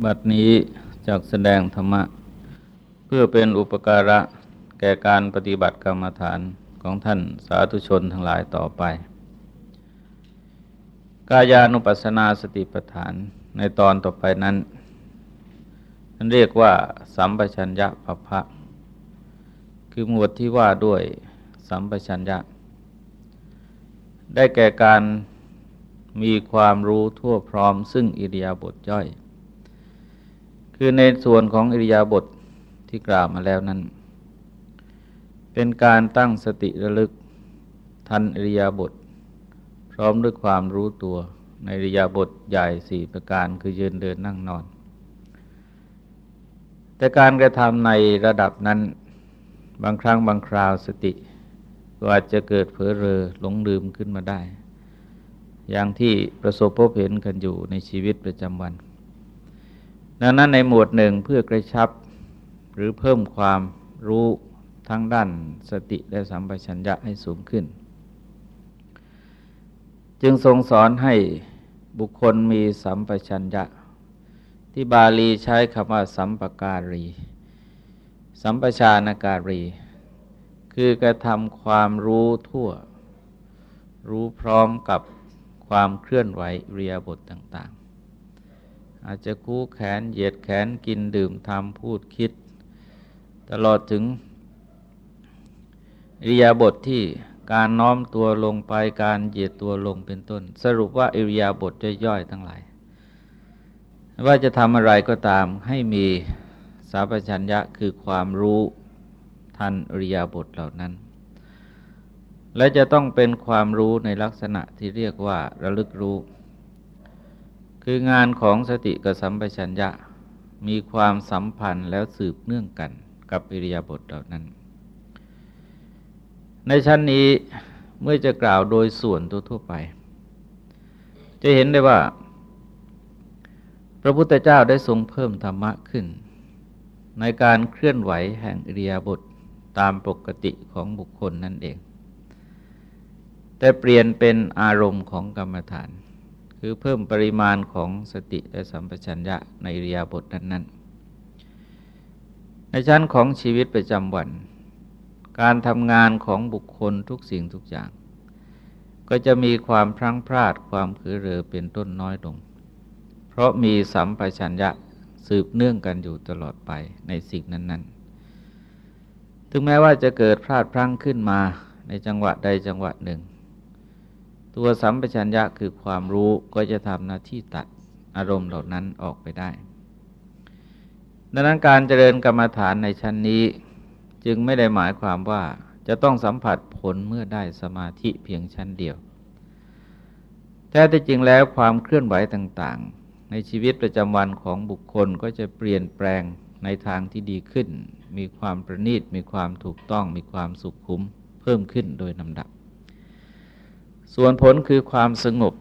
บัดนี้จากแสดงธรรมะ เพื่อเป็นอุปการะแก่การปฏิบัติกรรมฐานของท่านสาธุชนทั้งหลายต่อไป กายานุปัสสนาสติปัฏฐานในตอนต่อไปนั้นท่านเรียกว่าสัมปชัญญะภพะคือหมวดที่ว่าด้วยสัมปชัญญะ ได้แก่การมีความรู้ทั่วพร้อมซึ่งอิริยาบถย่อย คือในส่วนของอิริยาบถทที่กล่าวมาแล้วนั้น เป็นการตั้งสติระลึกทันอิริยาบถพร้อมด้วยความรู้ตัวในอิริยาบถใหญ่สี่ประการคือยืนเดินนั่งนอน แต่การกระทำในระดับนั้นบางครั้งบางคราวสติก็อาจจะเกิดเผลอเรอหลงลืมขึ้นมาได้ อย่างที่ประสบพบเห็นกันอยู่ในชีวิตประจำวัน ดังนั้นในหมวดหนึ่งเพื่อกระชับหรือเพิ่มความรู้ทั้งด้านสติและสัมปชัญญะให้สูงขึ้น จึงทรงสอนให้บุคคลมีสัมปชัญญะ ที่บาลีใช้คำว่าสัมปการี สัมปชานการี คือกระทำความรู้ทั่ว รู้พร้อมกับความเคลื่อนไหวเรียบทต่าง อาจจะคู่แขนเหยียดแขนกินดื่มทำพูดคิด ตลอดถึงอิริยาบถทที่การน้อมตัวลงไปการเหยียดตัวลงเป็นต้น สรุปว่าอิริยาบถย่อยๆทั้งหลาย ว่าจะทำอะไรก็ตามให้มีสาปชัญญะคือความรู้ทันอริยาบถเหล่านั้น และจะต้องเป็นความรู้ในลักษณะที่เรียกว่าระลึกรู้ คืองานของสติกับสัมปชัญญะ มีความสัมพันธ์แล้วสืบเนื่องกันกับอิริยาบถเหล่านั้น ในชั้นนี้เมื่อจะกล่าวโดยส่วนทั่วไป จะเห็นได้ว่า พระพุทธเจ้าได้ทรงเพิ่มธรรมะขึ้น ในการเคลื่อนไหวแห่งอิริยาบถตามปกติของบุคคลนั่นเอง แต่เปลี่ยนเป็นอารมณ์ของกรรมฐาน คือเพิ่มปริมาณของสติและสัมปชัญญะในเรียบทนั้นๆ ในชั้นของชีวิตประจำวัน การทำงานของบุคคลทุกสิ่งทุกอย่าง ก็จะมีความพลั้งพลาดความขือเรือเป็นต้นน้อยลง เพราะมีสัมปชัญญะสืบเนื่องกันอยู่ตลอดไปในสิ่งนั้นๆ ถึงแม้ว่าจะเกิดพลาดพลั้งขึ้นมาในจังหวะใดจังหวะหนึ่ง ตัวสัมปชัญญะคือความรู้ก็จะทำหน้าที่ตัดอารมณ์เหล่านั้นออกไปได้ ดังนั้นการเจริญกรรมฐานในชั้นนี้จึงไม่ได้หมายความว่าจะต้องสัมผัสผลเมื่อได้สมาธิเพียงชั้นเดียว แท้ที่จริงแล้วความเคลื่อนไหวต่างๆ ในชีวิตประจำวันของบุคคลก็จะเปลี่ยนแปลงในทางที่ดีขึ้น มีความประณีต มีความถูกต้อง มีความสุขคุ้ม เพิ่มขึ้นโดยลำดับ ส่วนผลคือความสงบ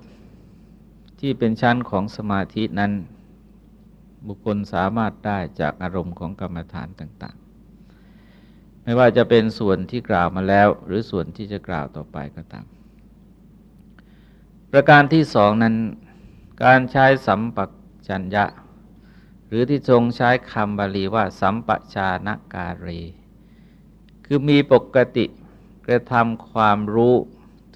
ที่เป็นชั้นของสมาธินั้น บุคคลสามารถได้จากอารมณ์ของกรรมฐานต่าง ๆ ไม่ว่าจะเป็นส่วนที่กล่าวมาแล้ว หรือส่วนที่จะกล่าวต่อไปก็ตาม ประการที่สองนั้น การใช้สัมปชัญญะ หรือที่ทรงใช้คำบาลีว่า สัมปชานการีคือมีปกติกระทำความรู้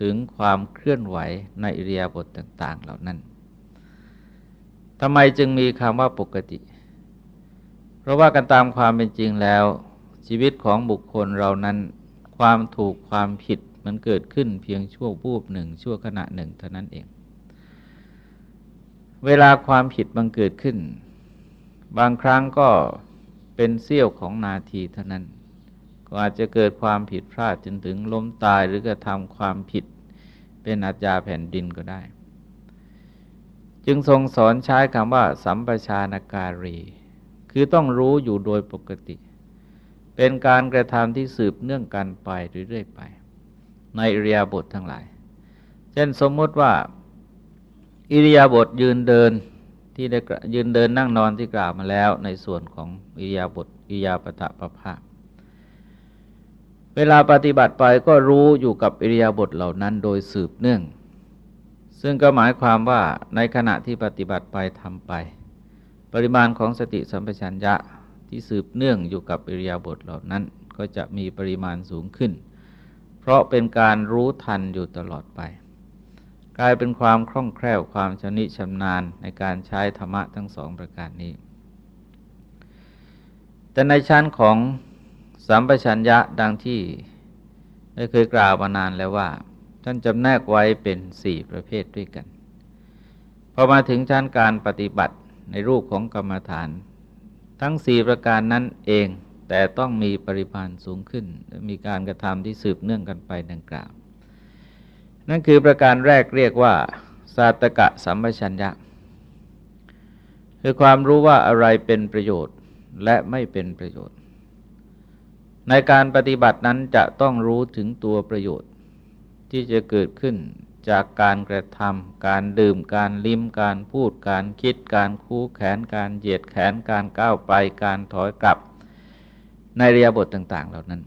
ถึงความเคลื่อนไหวในอิริยาบถต่าง ๆ เหล่านั้นทำไมจึงมีคำว่าปกติ เพราะว่ากันตามความเป็นจริงแล้ว ชีวิตของบุคคลเรานั้น ความถูกความผิดมันเกิดขึ้นเพียงชั่ววูบหนึ่งชั่วขณะหนึ่งเท่านั้นเอง เวลาความผิดบังเกิดขึ้น บางครั้งก็เป็นเสี้ยวของนาทีเท่านั้น อาจจะเกิดความผิดพลาดจนถึงล้มตายหรือกระทำความผิดเป็นอาญาแผ่นดินก็ได้ จึงทรงสอนใช้คำว่า สัมปชานการี คือต้องรู้อยู่โดยปกติ เป็นการกระทำที่สืบเนื่องกันไปเรื่อยๆไป ในอิริยาบถททั้งหลาย เช่นสมมติว่า อิริยาบถยืนเดินที่ได้ยืนเดินนั่งนอนที่กล่าวมาแล้วในส่วนของอิริยาบถอิริยาปตะปะภา เวลาปฏิบัติไปก็รู้อยู่กับอิริยาบถเหล่านั้นโดยสืบเนื่อง ซึ่งก็หมายความว่าในขณะที่ปฏิบัติไปทำไป ปริมาณของสติสัมปชัญญะที่สืบเนื่องอยู่กับอิริยาบถเหล่านั้น ก็จะมีปริมาณสูงขึ้น เพราะเป็นการรู้ทันอยู่ตลอดไป กลายเป็นความคล่องแคล่วความชำนิชำนาญในการใช้ธรรมะทั้งสองประการนี้ แต่ในชั้นของ สัมปชัญญะดังที่ได้เคยกล่าวมานานแล้วว่า ท่านจำแนกไว้เป็นสี่ประเภทด้วยกัน พอมาถึงชั้นการปฏิบัติในรูปของกรรมฐาน ทั้งสี่ประการนั้นเองแต่ต้องมีปริมาณสูงขึ้น มีการกระทำที่สืบเนื่องกันไปดังกล่าว นั่นคือประการแรกเรียกว่า สาตกะสัมปชัญญะ คือความรู้ว่าอะไรเป็นประโยชน์และไม่เป็นประโยชน์ ในการปฏิบัตินั้นจะต้องรู้ถึงตัวประโยชน์ ที่จะเกิดขึ้นจากการกระทำการดื่มการลิ้มการพูดการคิด การคู่แขนการเหยียดแขนการก้าวไปการถอยกลับ ในเรียบทต่าง ๆ เหล่านั้น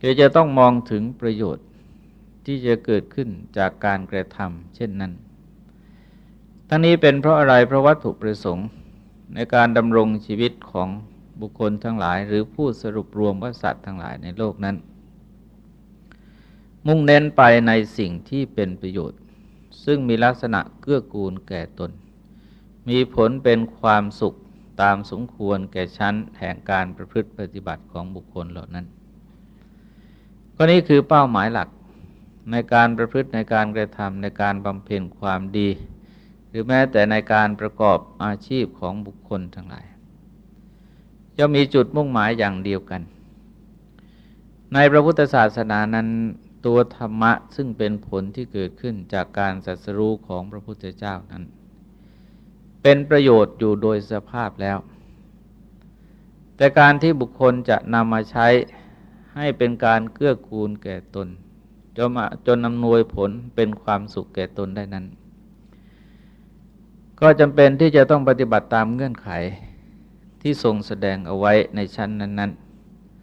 คือจะต้องมองถึงประโยชน์ที่จะเกิดขึ้นจากการกระทำเช่นนั้น ทั้งนี้เป็นเพราะอะไรเพราะวัตถุประสงค์ในการดำรงชีวิตของ บุคคลทั้งหลายหรือผู้สรุปรวมว่าสัตว์ทั้งหลายในโลกนั้น มุ่งเน้นไปในสิ่งที่เป็นประโยชน์ ซึ่งมีลักษณะเกื้อกูลแก่ตน มีผลเป็นความสุขตามสมควรแก่ชั้นแห่งการประพฤติปฏิบัติของบุคคลเหล่านั้น ก็นี้คือเป้าหมายหลักในการประพฤติในการกระทำในการบำเพ็ญความดี หรือแม้แต่ในการประกอบอาชีพของบุคคลทั้งหลาย จะมีจุดมุ่งหมายอย่างเดียวกัน ในพระพุทธศาสนานั้นตัวธรรมะซึ่งเป็นผลที่เกิดขึ้นจากการสัสรู้ของพระพุทธเจ้านั้น เป็นประโยชน์อยู่โดยสภาพแล้ว แต่การที่บุคคลจะนำมาใช้ให้เป็นการเกื้อกูลแก่ตนจนจนนำนวยผลเป็นความสุขแก่ตนได้นั้น ก็จำเป็นที่จะต้องปฏิบัติตามเงื่อนไข ที่ทรงแสดงเอาไว้ในชั้นนั้น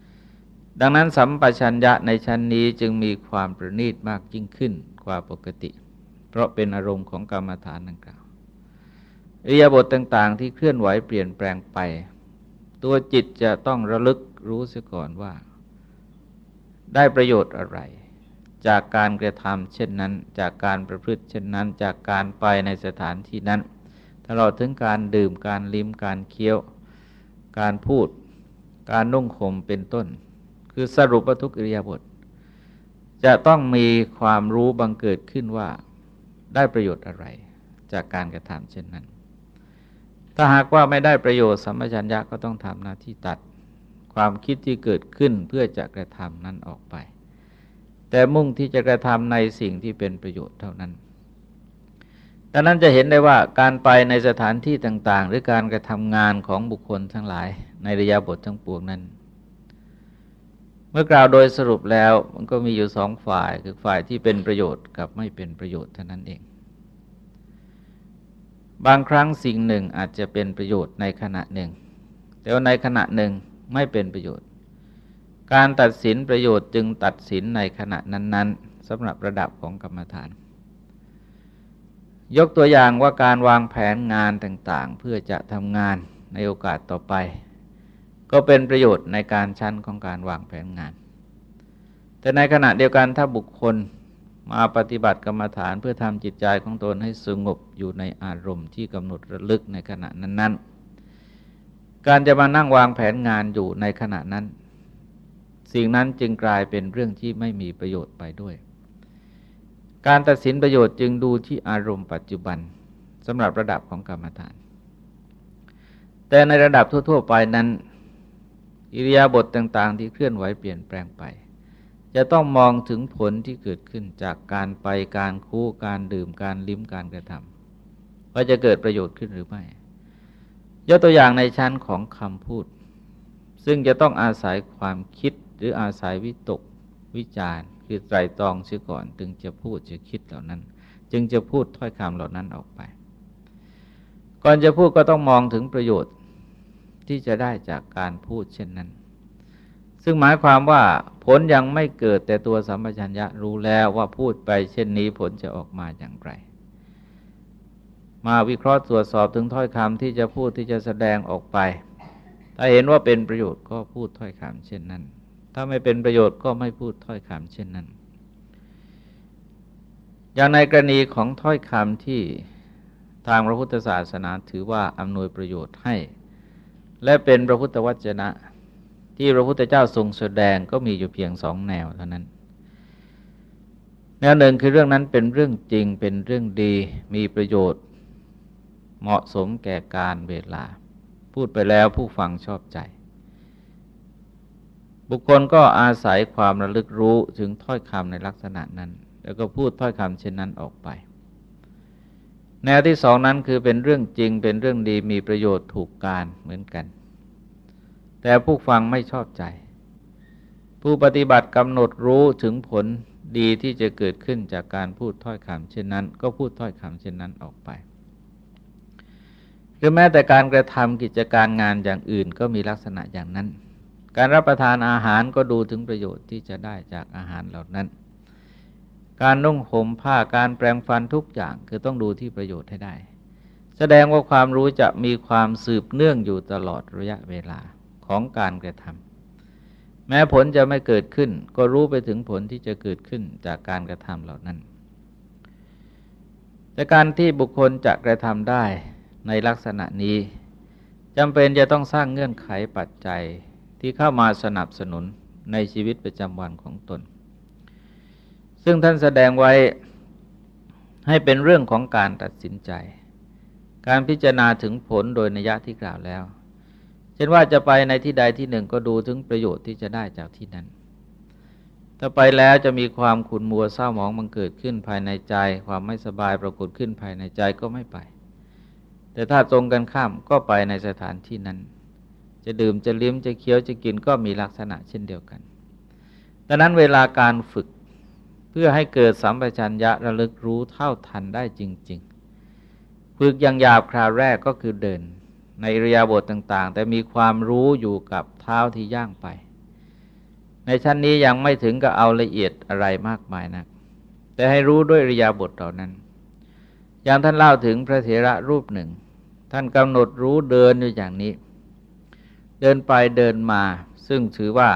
ๆ ดังนั้นสัมปชัญญะในชั้นนี้จึงมีความประณีตมากยิ่งขึ้นกว่าปกติ เพราะเป็นอารมณ์ของกรรมฐานดังกล่าวอิยาบทต่างๆ ที่เคลื่อนไหวเปลี่ยนแปลงไป ตัวจิตจะต้องระลึกรู้เสียก่อนว่า ได้ประโยชน์อะไร จากการกระทำเช่นนั้น จากการประพฤติเช่นนั้น จากการไปในสถานที่นั้นตลอดถึงการดื่มการลิ้มการเคี้ยว การพูด การนุ่งห่มเป็นต้น คือสรุปทุกอิริยาบถจะต้องมีความรู้บังเกิดขึ้นว่าได้ประโยชน์อะไรจากการกระทำเช่นนั้น ถ้าหากว่าไม่ได้ประโยชน์สัมปชัญญะก็ต้องทำหน้าที่ตัดความคิดที่เกิดขึ้นเพื่อจะกระทำนั้นออกไป แต่มุ่งที่จะกระทำในสิ่งที่เป็นประโยชน์เท่านั้น ดังนั้นจะเห็นได้ว่าการไปในสถานที่ต่าง ๆ หรือการกระทำงานของบุคคลทั้งหลาย ในระยะบททั้งปวงนั้น เมื่อกล่าวโดยสรุปแล้วมันก็มีอยู่สองฝ่ายคือฝ่ายที่เป็นประโยชน์กับไม่เป็นประโยชน์เท่านั้นเอง บางครั้งสิ่งหนึ่งอาจจะเป็นประโยชน์ในขณะหนึ่ง แต่ว่าในขณะหนึ่งไม่เป็นประโยชน์ การตัดสินประโยชน์จึงตัดสินในขณะนั้น ๆสำหรับระดับของกรรมฐาน ยกตัวอย่างว่าการวางแผนงานต่างๆ เพื่อจะทำงานในโอกาสต่อไป ก็เป็นประโยชน์ในการชั้นของการวางแผนงาน แต่ในขณะเดียวกันถ้าบุคคลมาปฏิบัติกรรมฐานเพื่อทำจิตใจของตนให้สงบอยู่ในอารมณ์ที่กำหนดระลึกในขณะนั้นๆ การจะมานั่งวางแผนงานอยู่ในขณะนั้น สิ่งนั้นจึงกลายเป็นเรื่องที่ไม่มีประโยชน์ไปด้วย การตัดสินประโยชน์จึงดูที่อารมณ์ปัจจุบันสำหรับระดับของกรรมฐาน แต่ในระดับทั่ว ๆ ไปนั้น อิริยาบถต่าง ๆ ที่เคลื่อนไหวเปลี่ยนแปลงไป จะต้องมองถึงผลที่เกิดขึ้นจากการไปการคู่การดื่มการลิ้มการกระทำว่าจะเกิดประโยชน์ขึ้นหรือไม่ยกตัวอย่างในชั้นของคำพูด ซึ่งจะต้องอาศัยความคิดหรืออาศัยวิตกวิจาร คือไตรตรองเสียก่อน จึงจะพูดจะคิดเหล่านั้น จึงจะพูดถ้อยคำเหล่านั้นออกไป ก่อนจะพูดก็ต้องมองถึงประโยชน์ที่จะได้จากการพูดเช่นนั้น ซึ่งหมายความว่าผลยังไม่เกิดแต่ตัวสัมปชัญญะรู้แล้วว่าพูดไปเช่นนี้ผลจะออกมาอย่างไร มาวิเคราะห์ตรวจสอบถึงถ้อยคำที่จะพูดที่จะแสดงออกไป ถ้าเห็นว่าเป็นประโยชน์ก็พูดถ้อยคำเช่นนั้น ถ้าไม่เป็นประโยชน์ก็ไม่พูดถ้อยคำเช่นนั้น อย่างในกรณีของถ้อยคำที่ทางพระพุทธศาสนาถือว่าอำนวยประโยชน์ให้ และเป็นพระพุทธวจนะ ที่พระพุทธเจ้าทรงแสดงก็มีอยู่เพียงสองแนวเท่านั้น แนวหนึ่งคือเรื่องนั้นเป็นเรื่องจริงเป็นเรื่องดีมีประโยชน์ เหมาะสมแก่การเวลา พูดไปแล้วผู้ฟังชอบใจ บุคคลก็อาศัยความระลึกรู้ถึงถ้อยคำในลักษณะนั้น แล้วก็พูดถ้อยคำเช่นนั้นออกไป แนวที่สองนั้นคือเป็นเรื่องจริงเป็นเรื่องดีมีประโยชน์ถูกการเหมือนกัน แต่ผู้ฟังไม่ชอบใจ ผู้ปฏิบัติกำหนดรู้ถึงผลดีที่จะเกิดขึ้นจากการพูดถ้อยคำเช่นนั้น ก็พูดถ้อยคำเช่นนั้นออกไป หรือแม้แต่การกระทำกิจการงานอย่างอื่นก็มีลักษณะอย่างนั้น การรับประทานอาหารก็ดูถึงประโยชน์ที่จะได้จากอาหารเหล่านั้น การนุ่งห่มผ้าการแปลงฟันทุกอย่างคือต้องดูที่ประโยชน์ให้ได้ แสดงว่าความรู้จะมีความสืบเนื่องอยู่ตลอดระยะเวลาของการกระทำแม้ผลจะไม่เกิดขึ้น ก็รู้ไปถึงผลที่จะเกิดขึ้นจากการกระทำเหล่านั้น แต่การที่บุคคลจะกระทำได้ในลักษณะนี้จำเป็นจะต้องสร้างเงื่อนไขปัจจัย ที่เข้ามาสนับสนุนในชีวิตประจำวันของตน ซึ่งท่านแสดงไว้ให้เป็นเรื่องของการตัดสินใจ การพิจารณาถึงผลโดยนัยยะที่กล่าวแล้ว เช่นว่าจะไปในที่ใดที่หนึ่งก็ดูถึงประโยชน์ที่จะได้จากที่นั้น ถ้าไปแล้วจะมีความขุ่นมัวเศร้าหมองมันเกิดขึ้นภายในใจ ความไม่สบายปรากฏขึ้นภายในใจก็ไม่ไป แต่ถ้าตรงกันข้ามก็ไปในสถานที่นั้น จะดื่มจะลิ้มจะเคี้ยวจะกินก็มีลักษณะเช่นเดียวกัน ดังนั้นเวลาการฝึกเพื่อให้เกิดสัมปชัญญะระลึกรู้เท่าทันได้จริง ๆ ฝึกอย่างหยาบคราวแรกก็คือเดิน ในรียบทต่าง ๆ แต่มีความรู้อยู่กับเท้าที่ย่างไป ในชั้นนี้ยังไม่ถึงกับเอาละเอียดอะไรมากมายนะัก แต่ให้รู้ด้วยริยาบทเหล่านั้น อย่างท่านเล่าถึงพระเถระรูปหนึ่ง ท่านกำหนดรู้เดินอยู่อย่างนี้ เดินไปเดินมาซึ่งถือว่า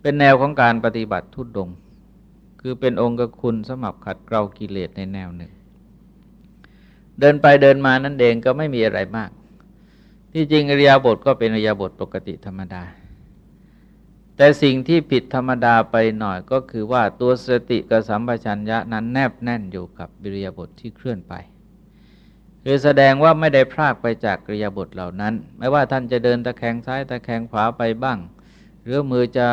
เป็นแนวของการปฏิบัติทุดดง คือเป็นองค์คุณสมับขัดเกลากิเลสในแนวหนึ่ง เดินไปเดินมานั่นเองก็ไม่มีอะไรมาก ที่จริงอริยบทก็เป็นอริยบทปกติธรรมดา แต่สิ่งที่ผิดธรรมดาไปหน่อยก็คือว่าตัวสติกับสัมปชัญญะนั้นแนบแน่นอยู่กับอริยบทที่เคลื่อนไป คือแสดงว่าไม่ได้พลากไปจากอริยบทเหล่านั้น ไม่ว่าท่านจะเดินตะแคงซ้ายตะแคงขวาไปบ้าง หรือมือจะ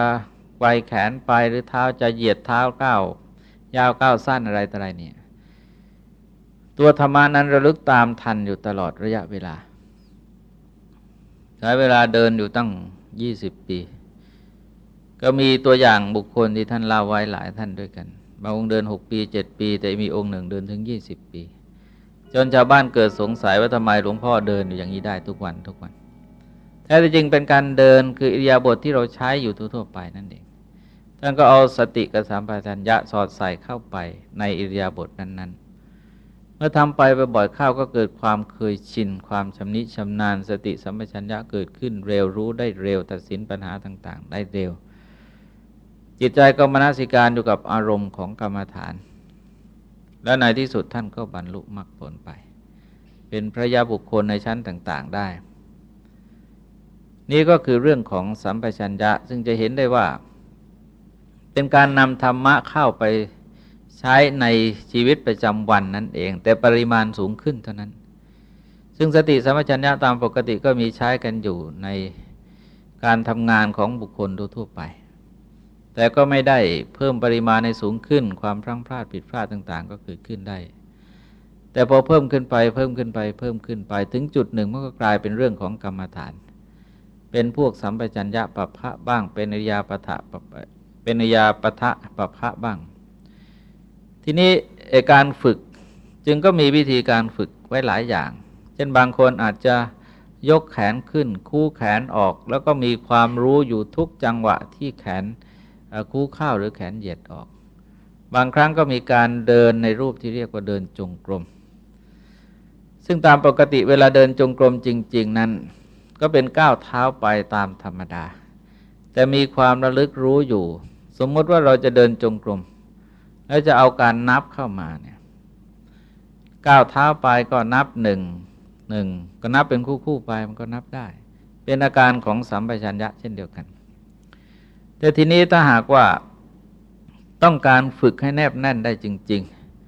ไกวแขนไปหรือเท้าจะเหยียดเท้าก้าวยาวก้าวสั้นอะไรต่ออะไรเนี่ย ตัวธรรมานั้นระลึกตามทันอยู่ตลอดระยะเวลา ใช้เวลาเดินอยู่ตั้งยี่สิบปี ก็มีตัวอย่างบุคคลที่ท่านเล่าไว้หลายท่านด้วยกัน บางองค์เดินหกปีเจ็ดปี แต่มีองค์หนึ่งเดินถึงยี่สิบปี จนชาวบ้านเกิดสงสัยว่าทำไมหลวงพ่อเดินอยู่อย่างนี้ได้ทุกวันทุกวันแท้จริงเป็นการเดินคืออิริยาบถทที่เราใช้อยู่ทั่วไปนั่นเองท่านก็เอาสติกับสามปัญญะสอดใส่เข้าไปในอิริยาบถนั้นเมื่อทำไปบ่อยๆเข้าก็เกิดความเคยชิน ความชำนิชำนาญ สติสัมปชัญญะเกิดขึ้นเร็วรู้ได้เร็วตัดสินปัญหาต่าง ๆ ได้เร็ว จิตใจก็มนสิการอยู่กับอารมณ์ของกรรมฐาน และในที่สุดท่านก็บรรลุมรรคผลไป เป็นพระยาบุคคลในชั้นต่างๆได้ นี่ก็คือเรื่องของสัมปชัญญะซึ่งจะเห็นได้ว่า เป็นการนำธรรมะเข้าไปใช้ในชีวิตประจำวันนั่นเอง แต่ปริมาณสูงขึ้นเท่านั้น ซึ่งสติสัมัชัญญะตามปกติก็มีใช้กันอยู่ในการทำงานของบุคคลทั่วไป แต่ก็ไม่ได้เพิ่มปริมาณในสูงขึ้น ความพลั้งพลาดผิดพลาดต่างๆ ก็เกิดขึ้นได้ แต่พอเพิ่มขึ้นไปเพิ่มขึ้นไปเพิ่มขึ้นไปถึงจุดหนึ่งมันก็กลายเป็นเรื่องของกรรมฐาน เป็นพวกสัมปชัญญะปะพะบ้าง เป็นอริยาปะทะเป็นอริยาปะทะปะพะบ้าง ทีนี้การฝึกจึงก็มีวิธีการฝึกไว้หลายอย่าง เช่นบางคนอาจจะยกแขนขึ้น คู่แขนออก แล้วก็มีความรู้อยู่ทุกจังหวะที่แขน คู่ข้าวหรือแขนเหยียดออก บางครั้งก็มีการเดินในรูปที่เรียกว่าเดินจงกรม ซึ่งตามปกติเวลาเดินจงกรมจริง ๆ นั้น ก็เป็นก้าวเท้าไปตามธรรมดา แต่มีความระลึกรู้อยู่ สมมติว่าเราจะเดินจงกรม แล้วจะเอาการนับเข้ามาเนี่ยก้าวเท้าไปก็นับหนึ่งหนึ่งก็นับเป็นคู่คู่ไปมันก็นับได้ เป็นอาการของสัมปชัญญะเช่นเดียวกัน แต่ทีนี้ถ้าหากว่าต้องการฝึกให้แนบแน่นได้จริง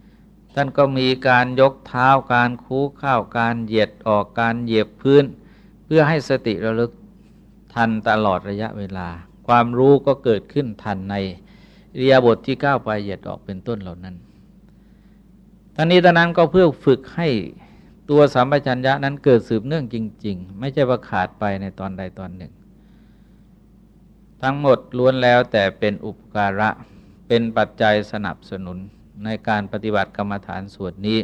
ๆ ท่านก็มีการยกเท้าการคู้ข้าวการเหยียดออกการเหยียบพื้น เพื่อให้สติระลึกทันตลอดระยะเวลา ความรู้ก็เกิดขึ้นทันในเรียบทที่ก้าวไปเหยียดออกเป็นต้นเหล่านั้นทั้งนี้ทั้งนั้นก็เพื่อฝึกให้ตัวสัมปชัญญะนั้นเกิดสืบเนื่องจริง ๆ ไม่ใช่ว่าขาดไปในตอนใดตอนหนึ่ง ทั้งหมดล้วนแล้วแต่เป็นอุปการะ เป็นปัจจัยสนับสนุนในการปฏิบัติกรรมฐานส่วนนี้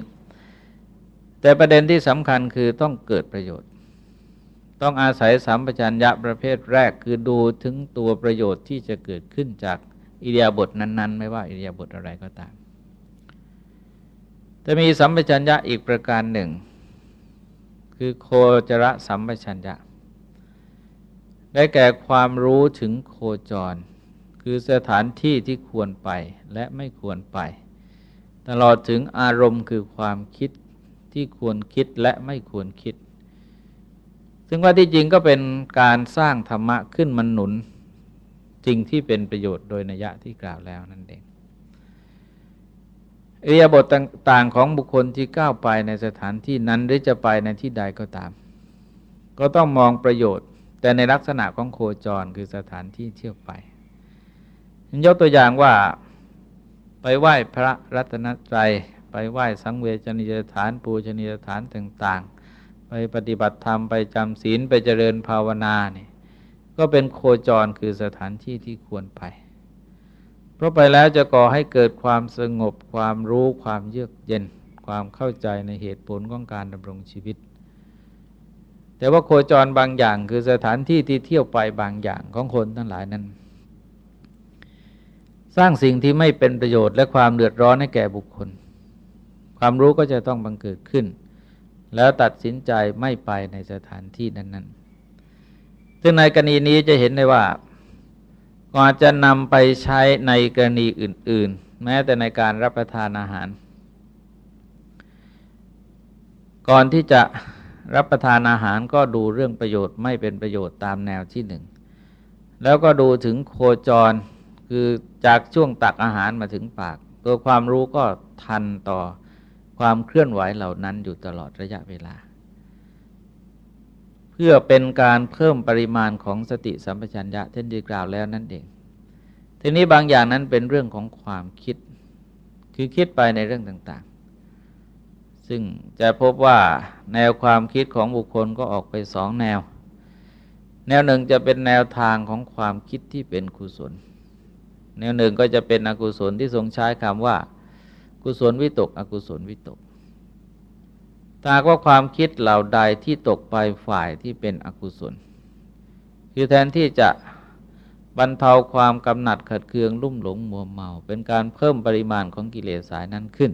แต่ประเด็นที่สำคัญคือต้องเกิดประโยชน์ ต้องอาศัยสัมปชัญญะประเภทแรกคือดูถึงตัวประโยชน์ที่จะเกิดขึ้นจากอิเดียบทนั้น ๆ ไม่ว่าอิเดียบทอะไรก็ตาม จะมีสัมปชัญญะอีกประการหนึ่ง คือโคจรสัมปชัญญะ ได้แก่ความรู้ถึงโคจร คือสถานที่ที่ควรไปและไม่ควรไป ตลอดถึงอารมณ์คือความคิดที่ควรคิดและไม่ควรคิด ซึ่งว่าที่จริงก็เป็นการสร้างธรรมะขึ้นมันหนุนจริงที่เป็นประโยชน์โดยนัยยะที่กล่าวแล้วนั่นเองเอียบทต่างๆของบุคคลที่ก้าวไปในสถานที่นั้นหรือจะไปในที่ใดก็ตาม ก็ต้องมองประโยชน์ แต่ในลักษณะของโคจรคือสถานที่เที่ยวไป ยกตัวอย่างว่าไปไหว้พระรัตนตรัย ไปไหว้สังเวชนียสถานปูชนียสถานต่างๆ ไปปฏิบัติธรรมไปจำศีลไปเจริญภาวนาเนี่ยก็เป็นโคจรคือสถานที่ที่ควรไป เพราะไปแล้วจะก่อให้เกิดความสงบความรู้ความเยือกเย็น ความเข้าใจในเหตุผลของการดำรงชีวิต แต่ว่าโคจรบางอย่างคือสถานที่ที่เที่ยวไปบางอย่างของคนทั้งหลายนั้น สร้างสิ่งที่ไม่เป็นประโยชน์และความเดือดร้อนให้แก่บุคคล ความรู้ก็จะต้องบังเกิดขึ้น แล้วตัดสินใจไม่ไปในสถานที่นั้นๆซึ่งในกรณีนี้จะเห็นได้ว่าก็อาจจะนำไปใช้ในกรณีอื่น ๆ แม้แต่ในการรับประทานอาหาร ก่อนที่จะ รับประทานอาหารก็ดูเรื่องประโยชน์ไม่เป็นประโยชน์ตามแนวที่หนึ่งแล้วก็ดูถึงโคจรคือจากช่วงตักอาหารมาถึงปาก ตัวความรู้ก็ทันต่อความเคลื่อนไหวเหล่านั้นอยู่ตลอดระยะเวลา เพื่อเป็นการเพิ่มปริมาณของสติสัมปชัญญะเช่นที่กล่าวแล้วนั่นเอง ทีนี้บางอย่างนั้นเป็นเรื่องของความคิด คือคิดไปในเรื่องต่าง ซึ่งจะพบว่าแนวความคิดของบุคคลก็ออกไปสองแนว แนวหนึ่งจะเป็นแนวทางของความคิดที่เป็นกุศล แนวหนึ่งก็จะเป็นอกุศลที่ทรงใช้คำว่า กุศลวิตก อกุศลวิตกถ้าว่าความคิดเหล่าใดที่ตกไปฝ่ายที่เป็นอกุศล คือแทนที่จะบรรเทาความกำหนัดขัดเคืองลุ่มหลงมัวเมา เป็นการเพิ่มปริมาณของกิเลสสายนั้นขึ้น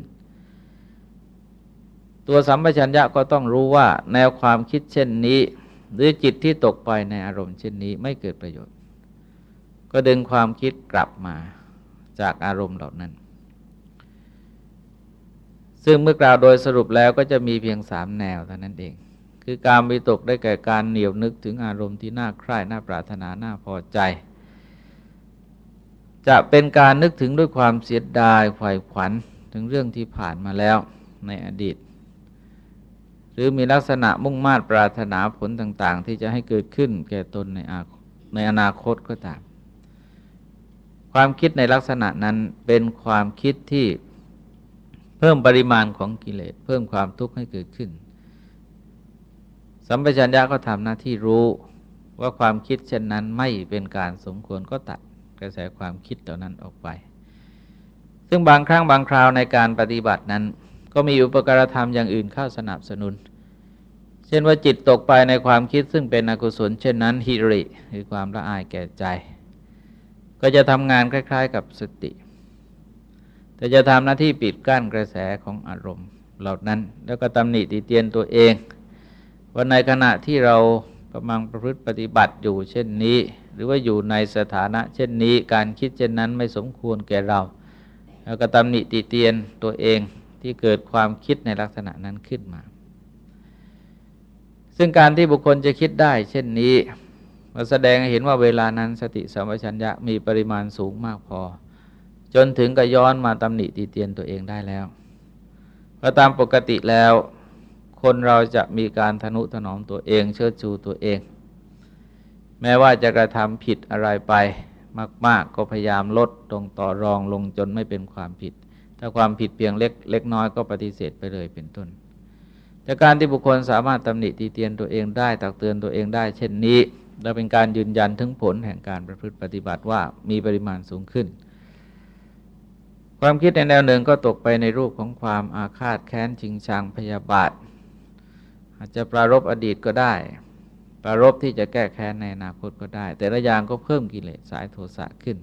ตัวสัมปชัญญะก็ต้องรู้ว่าแนวความคิดเช่นนี้ หรือจิตที่ตกไปในอารมณ์เช่นนี้ไม่เกิดประโยชน์ ก็ดึงความคิดกลับมาจากอารมณ์เหล่านั้น ซึ่งเมื่อกล่าวโดยสรุปแล้วก็จะมีเพียงสามแนวเท่านั้นเอง คือการวิตกได้แก่การเหนียวนึกถึงอารมณ์ที่น่าใคร่น่าปรารถนาน่าพอใจ จะเป็นการนึกถึงด้วยความเสียดายไขว่ขวัญถึงเรื่องที่ผ่านมาแล้วในอดีต หรือมีลักษณะมุ่งมา่ปรารถนาผลต่างๆ ที่จะให้เกิดขึ้นแก่ตนในในอนาคตก็ตาม ความคิดในลักษณะนั้นเป็นความคิดที่เพิ่มปริมาณของกิเลสเพิ่มความทุกข์ให้เกิดขึ้น สัมปชัญญะก็ทำหน้าที่รู้ว่าความคิดเช่นนั้นไม่เป็นการสมควรก็ตัดกระแสความคิดเหล่านั้นออกไป ซึ่งบางครั้งบางคราวในการปฏิบัตินั้น ก็มีอุปการธรรมอย่างอื่นเข้าสนับสนุน เช่นว่าจิตตกไปในความคิดซึ่งเป็นอกุศล เช่นนั้นฮิริคือความละอายแก่ใจ ก็จะทำงานคล้าย ๆ กับสติ แต่จะทำหน้าที่ปิดกั้นกระแสของอารมณ์เหล่านั้น แล้วก็ตำหนิติเตียนตัวเองว่าในขณะที่เรากำลังประพฤติปฏิบัติอยู่เช่นนี้ หรือว่าอยู่ในสถานะ เช่นนี้การคิดเช่นนั้นไม่สมควรแก่เรา แล้วก็ตำหนิติเตียนตัวเอง ที่เกิดความคิดในลักษณะนั้นขึ้นมา ซึ่งการที่บุคคลจะคิดได้ เช่นนี้มาแสดงให้เห็นว่าเวลานั้นสติสัมปชัญญะมีปริมาณสูงมากพอ จนถึงกับย้อนมาตำหนิตีเตียนตัวเองได้แล้วเพราะตามปกติแล้ว คนเราจะมีการทนุถนอมตัวเอง เชิดชูตัวเอง แม้ว่าจะกระทำผิดอะไรไปมาก ๆ ก็พยายามลดตรงต่อรองลงจนไม่เป็นความผิด ถ้าความผิดเพียงเล็กเล็กน้อยก็ปฏิเสธไปเลยเป็นต้น แต่การที่บุคคลสามารถตำหนิตีเตียนตัวเองได้ตักเตือนตัวเองได้ เช่นนี้ และเป็นการยืนยันถึงผลแห่งการประพฤติปฏิบัติว่ามีปริมาณสูงขึ้น ความคิดในแนวหนึ่งก็ตกไปในรูปของความอาฆาตแค้นชิงชังพยาบาท อาจจะปรารบอดีตก็ได้ปรารบที่จะแก้แค้นในอนาคตก็ได้ แต่ละอย่างก็เพิ่มกิเลสสายโทสะขึ้น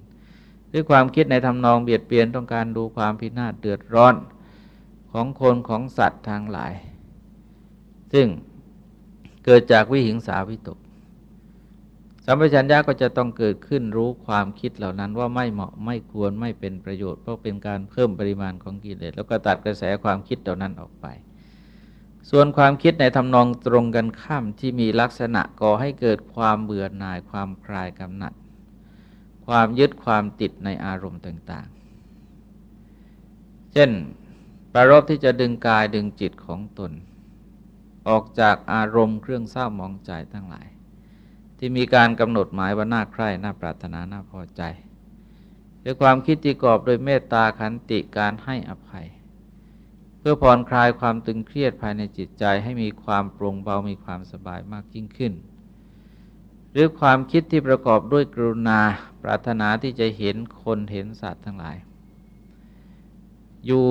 ด้วยความคิดในทำนองเบียดเบียนต้องการดูความพินาศเดือดร้อนของคนของสัตว์ทางหลาย ซึ่งเกิดจากวิหิงสาวิตกสัมปชัญญะก็จะต้องเกิดขึ้นรู้ความคิดเหล่านั้นว่าไม่เหมาะไม่ควรไม่เป็นประโยชน์ เพราะเป็นการเพิ่มปริมาณของกิเลสแล้วก็ตัดกระแสความคิดเหล่านั้นออกไป ส่วนความคิดในทำนองตรงกันข้ามที่มีลักษณะก่อให้เกิดความเบื่อหน่ายความคลายกำหนัด ความยึดความติดในอารมณ์ต่างๆ เช่น ประรบที่จะดึงกายดึงจิตของตน ออกจากอารมณ์เครื่องเศร้ามองใจทั้งหลาย ที่มีการกำหนดหมายว่าน่าใคร่น่าปรารถนาน่าพอใจด้วยความคิดที่กอบโดยเมตตาขันติการให้อภัย เพื่อผ่อนคลายความตึงเครียดภายในจิตใจให้มีความโปร่งเบามีความสบายมากยิ่งขึ้น หรือความคิดที่ประกอบด้วยกรุณา ปรารถนาที่จะเห็นคนเห็นสัตว์ทั้งหลาย อยู่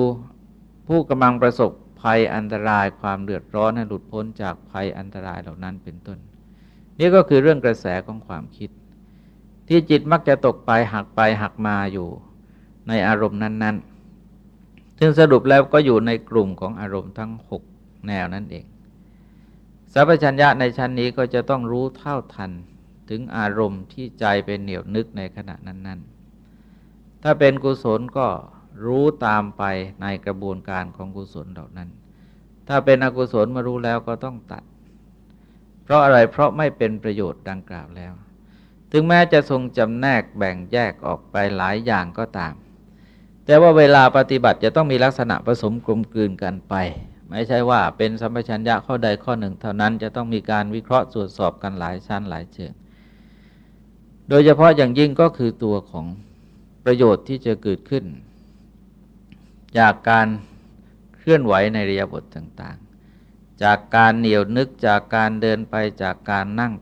ผู้กำลังประสบภัยอันตรายความเดือดร้อนให้หลุดพ้นจากภัยอันตรายเหล่านั้นเป็นต้น นี่ก็คือเรื่องกระแสของความคิด ที่จิตมักจะตกไปหักไปหักมาอยู่ในอารมณ์นั้น ๆ ซึ่งสรุปแล้วก็อยู่ในกลุ่มของอารมณ์ทั้งหกแนวนั่นเองสัพพัญญะในชั้นนี้ก็จะต้องรู้เท่าทัน ถึงอารมณ์ที่ใจเป็นเหนียวนึกในขณะนั้น ๆ ถ้าเป็นกุศลก็รู้ตามไปในกระบวนการของกุศลเหล่านั้น ถ้าเป็นอกุศลมารู้แล้วก็ต้องตัด เพราะอะไรเพราะไม่เป็นประโยชน์ดังกล่าวแล้ว ถึงแม้จะทรงจำแนกแบ่งแยกออกไปหลายอย่างก็ตาม แต่ว่าเวลาปฏิบัติจะต้องมีลักษณะผสมกลมกลืนกันไป ไม่ใช่ว่าเป็นสัมปชัญญะข้อใดข้อหนึ่ง เท่านั้นจะต้องมีการวิเคราะห์ตรวจสอบกันหลายชั้นหลายเชิง โดยเฉพาะอย่างยิ่งก็คือตัวของประโยชน์ที่จะเกิดขึ้น จากการเคลื่อนไหวในรียะบทต่างๆ จากการเหนียวนึกจากการเดินไปจากการนั่ง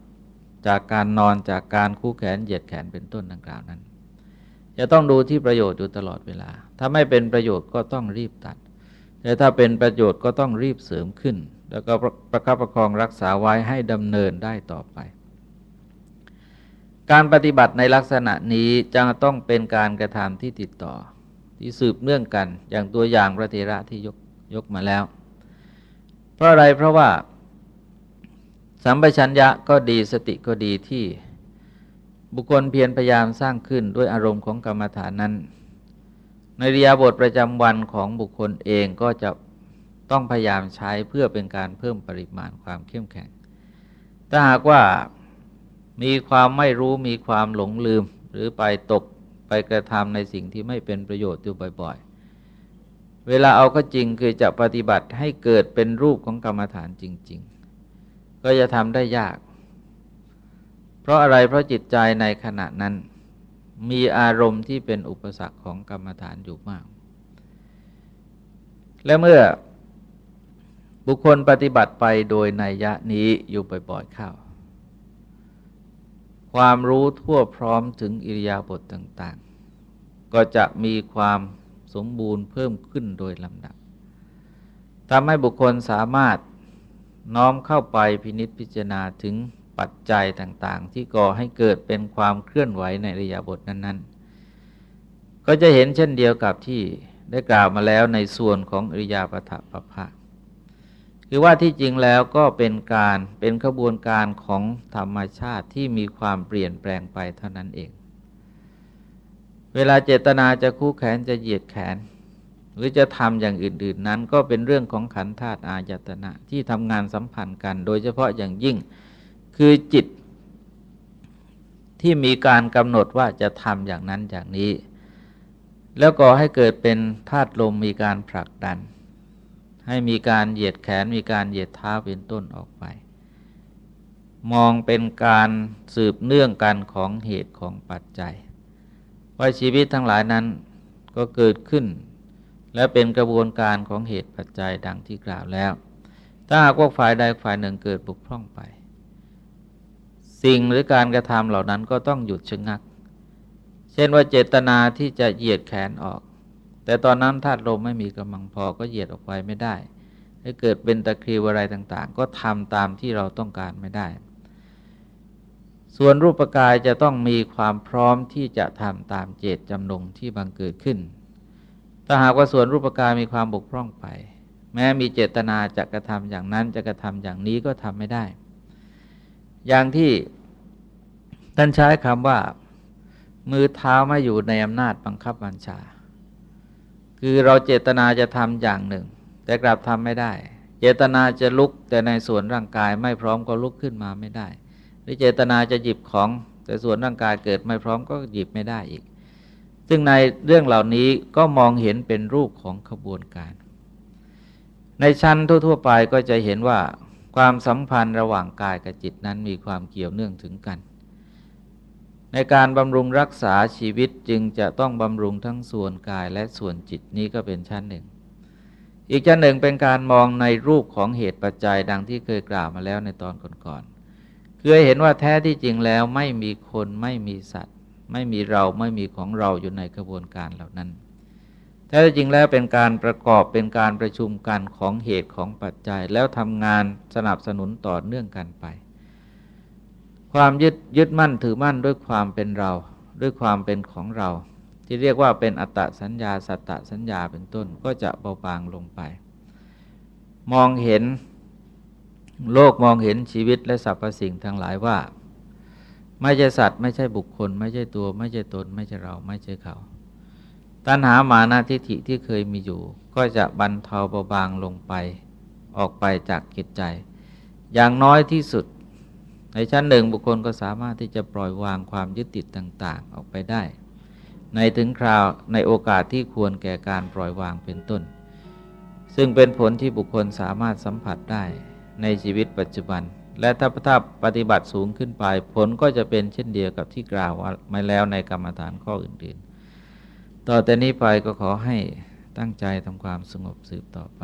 จากการนอนจากการคู่แขนเหยียดแขนเป็นต้นดังกล่าวนั้น จะต้องดูที่ประโยชน์อยู่ตลอดเวลา ถ้าไม่เป็นประโยชน์ก็ต้องรีบตัด แต่ถ้าเป็นประโยชน์ก็ต้องรีบเสริมขึ้น แล้วก็ประคับประคองรักษาไว้ให้ดำเนินได้ต่อไป การปฏิบัติในลักษณะนี้จะต้องเป็นการกระทำที่ติดต่อ ที่สืบเนื่องกันอย่างตัวอย่างพระเทระที่ยกยกมาแล้ว เพราะอะไรเพราะว่า สัมปชัญญะก็ดีสติก็ดีที่บุคคลเพียรพยายามสร้างขึ้นด้วยอารมณ์ของกรรมฐานนั้น ในเรียบทประจำวันของบุคคลเองก็จะต้องพยายามใช้เพื่อเป็นการเพิ่มปริมาณความเข้มแข็งถ้าหากว่า มีความไม่รู้มีความหลงลืม หรือไปตกไปกระทำในสิ่งที่ไม่เป็นประโยชน์อยู่บ่อย ๆ เวลาเอาก็จริงคือจะปฏิบัติให้เกิดเป็นรูปของกรรมฐานจริง ๆ ก็จะทำได้ยาก เพราะอะไรเพราะจิตใจในขณะนั้น มีอารมณ์ที่เป็นอุปสรรคของกรรมฐานอยู่มาก และเมื่อบุคคลปฏิบัติไปโดยในยะนี้อยู่บ่อยๆเข้า ความรู้ทั่วพร้อมถึงอิริยาบถต่าง ๆ ก็จะมีความสมบูรณ์เพิ่มขึ้นโดยลำดับทำให้บุคคลสามารถน้อมเข้าไปพินิษพิจารณาถึงปัจจัยต่างๆ ที่ก่อให้เกิดเป็นความเคลื่อนไหวในระยะบทนั้น ๆ ก็จะเห็นเช่นเดียวกับที่ได้กล่าวมาแล้วในส่วนของอริยาปถปภะคื คือว่าที่จริงแล้วก็เป็นการเป็นขบวนการของธรรมชาติที่มีความเปลี่ยนแปลงไปเท่านั้นเอง เวลาเจตนาจะคู่แขนจะเหยียดแขน หรือจะทำอย่างอื่น ๆ นั้น ก็เป็นเรื่องของขันธาตุอายตนะที่ทำงานสัมพันธ์กัน โดยเฉพาะอย่างยิ่งคือจิตที่มีการกำหนดว่าจะทำอย่างนั้นอย่างนี้ แล้วก็ให้เกิดเป็นธาตุลมมีการผลักดัน ให้มีการเหยียดแขนมีการเหยียดเท้าเป็นต้นออกไป มองเป็นการสืบเนื่องกันของเหตุของปัจจัย ว่าชีวิตทั้งหลายนั้นก็เกิดขึ้น และเป็นกระบวนการของเหตุปัจจัยดังที่กล่าวแล้ว ถ้าหากว่าฝ่ายใดฝ่ายหนึ่งเกิดบกพร่องไป สิ่งหรือการกระทำเหล่านั้นก็ต้องหยุดชะงัก เช่นว่าเจตนาที่จะเหยียดแขนออก แต่ตอนนั้นธาตุลมไม่มีกำลังพอก็เหยียดออกไปไม่ได้ให้เกิดเป็นตะคริวอะไรต่าง ๆ ก็ทำตามที่เราต้องการไม่ได้ ส่วนรูปกายจะต้องมีความพร้อมที่จะทำตามเจตจำนงที่บังเกิดขึ้น ถ้าหากว่าส่วนรูปกายมีความบกพร่องไป แม้มีเจตนาจะกระทำอย่างนั้นจะกระทำอย่างนี้ก็ทำไม่ได้ อย่างที่ท่านใช้คำว่า มือเท้าไม่อยู่ในอำนาจบังคับบัญชา คือเราเจตนาจะทำอย่างหนึ่ง แต่กลับทำไม่ได้ เจตนาจะลุกแต่ในส่วนร่างกายไม่พร้อมก็ลุกขึ้นมาไม่ได้ หรือเจตนาจะหยิบของ แต่ส่วนร่างกายเกิดไม่พร้อมก็หยิบไม่ได้อีก ซึ่งในเรื่องเหล่านี้ก็มองเห็นเป็นรูปของขบวนการ ในชั้นทั่ว ๆ ไปก็จะเห็นว่าความสัมพันธ์ระหว่างกายกับจิตนั้นมีความเกี่ยวเนื่องถึงกัน ในการบำรุงรักษาชีวิตจึงจะต้องบำรุงทั้งส่วนกายและส่วนจิตนี้ก็เป็นชั้นหนึ่ง อีกชั้นหนึ่งเป็นการมองในรูปของเหตุปัจจัยดังที่เคยกล่าวมาแล้วในตอนก่อนๆคือเห็นว่าแท้ที่จริงแล้วไม่มีคนไม่มีสัตว์ ไม่มีเราไม่มีของเราอยู่ในกระบวนการเหล่านั้น แท้จริงแล้วเป็นการประกอบเป็นการประชุมกันของเหตุของปัจจัยแล้วทำงานสนับสนุนต่อเนื่องกันไป ความยึดยึดมั่นถือมั่นด้วยความเป็นเรา ด้วยความเป็นของเรา ที่เรียกว่าเป็นอัตตสัญญา สัตตสัญญาเป็นต้นก็จะเบาบางลงไป มองเห็นโลกมองเห็นชีวิตและสรรพสิ่งทั้งหลายว่า ไม่ใช่สัตว์ ไม่ใช่บุคคล ไม่ใช่ตัว ไม่ใช่ตน ไม่ใช่เราไม่ใช่เขา ตัณหามานาทิฐิที่เคยมีอยู่ ก็จะบรรเทาเบาบางลงไป ออกไปจากจิตใจ อย่างน้อยที่สุด ในชั้นหนึ่งบุคคลก็สามารถที่จะปล่อยวางความยึดติดต่าง ๆ ออกไปได้ ในถึงคราวในโอกาสที่ควรแก่การปล่อยวางเป็นต้น ซึ่งเป็นผลที่บุคคลสามารถสัมผัสได้ในชีวิตปัจจุบัน และถ้าถ้าปฏิบัติสูงขึ้นไป ผลก็จะเป็นเช่นเดียวกับที่กล่าวมาแล้วในกรรมฐานข้ออื่นๆ ต่อแต่นี้ไปก็ขอให้ตั้งใจทำความสงบสืบต่อไป